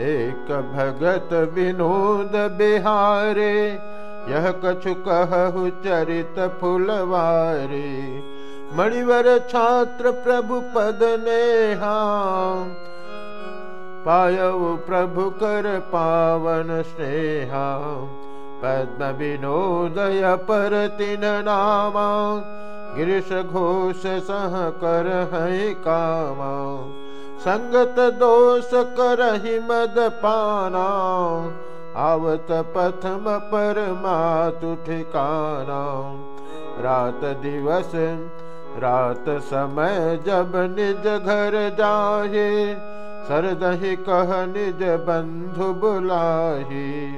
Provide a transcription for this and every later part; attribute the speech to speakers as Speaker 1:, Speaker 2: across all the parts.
Speaker 1: एक भगत विनोद बिहारे, यह कछु कहु चरित फुलवारे। मणिवर छात्र प्रभु पद नेहा पायऊ प्रभु कर पावन स्नेहा। पद्म विनोदय पर तिन नामा, गिरीश घोष सह कर है कामा। संगत दोष कर मद पाना, आवत पथम पर मातु ठिकाना। रात दिवस, रात समय जब निज घर जाहे, सरदही कह निज बंधु बुलाही।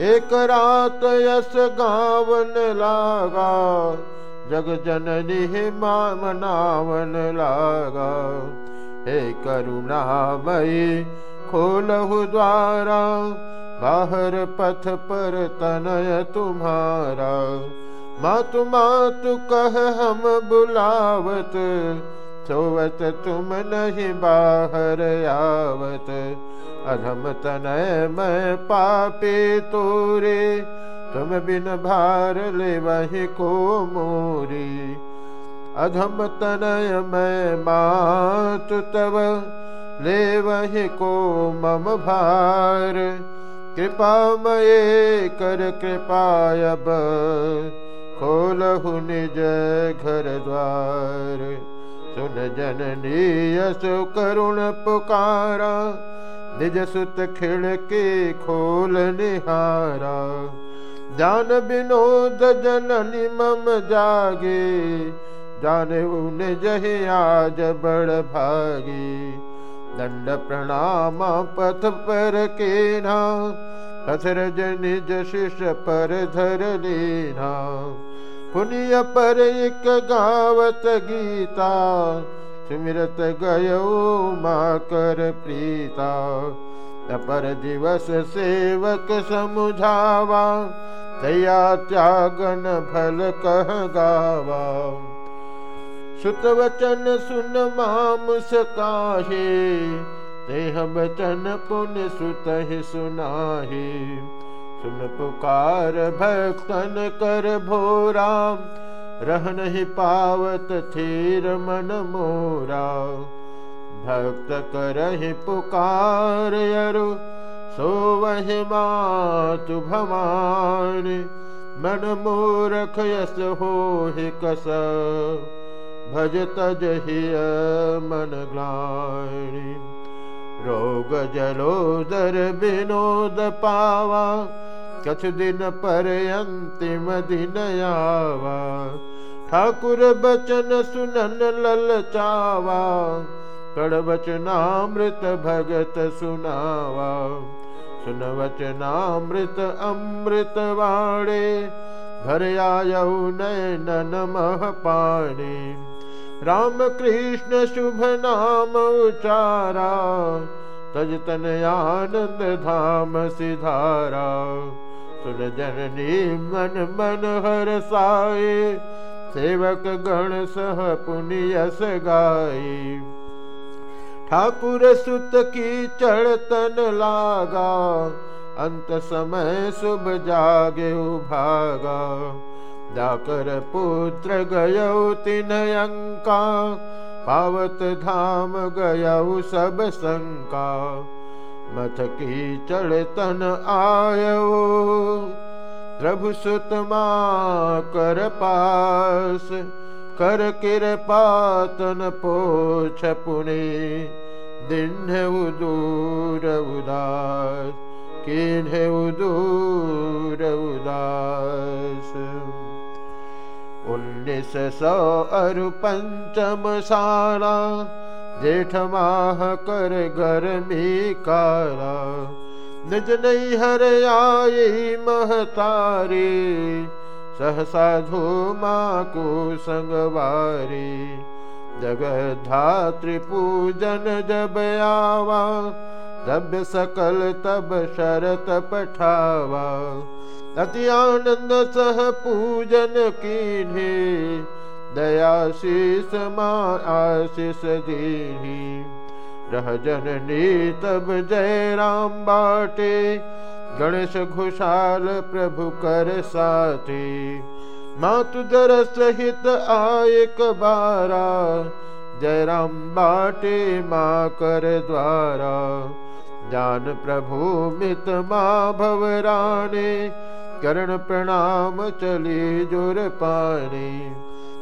Speaker 1: एक रात यस गावन लागा, जग जननी मामनावन लागा। हे करुणामयी खोलहु द्वारा, बाहर पथ पर तनय तुम्हारा। मातु मातु कह हम बुलावत, सोवत तुम नहीं बाहर आवत। अधम तनय मैं पापे तोरे, तुम बिन भार ले वही को मोरी। अधम तनय मैं मात तब ले को मम भार। कृपा मये कर कृपायब खोलहु निज घर द्वार। सुन जननी यसु करुण पुकारा, निज सुत खिड़की खोल निहारा। जान विनोद जननी मम जागे जाने उन जही आज बड़ भागी। दंड प्रणाम पथ पर के ना पथर निज शिष पर धर लेना। पुनिय पर एक गावत गीता, सुमिरत गयो माँ कर प्रीता। अपर दिवस सेवक समुझावा, दया त्यागन भल कह गावा। सुत वचन सुन सकाहे तेह वचन पुन सुत सुनाहे। सुन पुकार भक्तन कर भोरा, रह नहीं पावत थीर मन मोरा। भक्त कर पुकार यरु सो वही मातु भवान। मन मूरख यस हो कस भज तज मन ग्लाणी रोग जलोदर विनोद पावा कछ दिन पर अंतिम दिन आवा। ठाकुर बचन सुनन लल चावा कड़ बचनामृत भगत सुनावा। सुन वचनामृत अमृत वाणे भर आयऊ नयन मह पाणी राम कृष्ण शुभ नाम उचारा तज तन आनंद धाम सिधारा। सुन जननी मन मन हर साए, सेवक गण सह पुनियस गाई ठाकुर सुत की चढ़तन लागा, अंत समय शुभ जागे भागा जाकर पुत्र गय तीन अंका पावत धाम गय सब शंका। मथ की चढ़तन आयो, प्रभु सुतमा कर पास, कर किरपातन पोछ पुणे। दिन उदूर उदास किन्हे उदूर उदास। उन्नीस सौ अरु पंचम सारा जेठ माह कर गर्मी कारा निज नहीं हर आई महतारी सहसाधु माँ को संगवारी। जगधात्री पूजन जब आवा तब सकल तब शरत पठावा। अति आनंद सह पूजन कीन्हे, दयाशीष माँ आशीष दीनी रह जननी तब जय राम बाटे, गणेश घोषाल प्रभु कर साथी। मातु दर सहित आय बारा जय राम बाटे माँ कर द्वारा। जान प्रभु मित माँ भवराने करण प्रणाम चली ज़ोर पानी।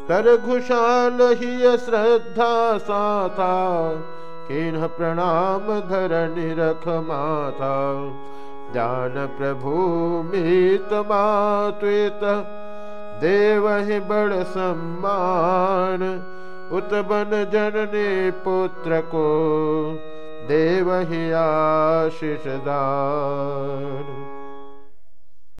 Speaker 1: कर घुषाल ही श्रद्धा साथा किन प्रणाम धरणी रख माथा जान प्रभु मित मातुत देव बड़ सम्मान। उत्बन जननी पुत्र को देवहि आशिषदा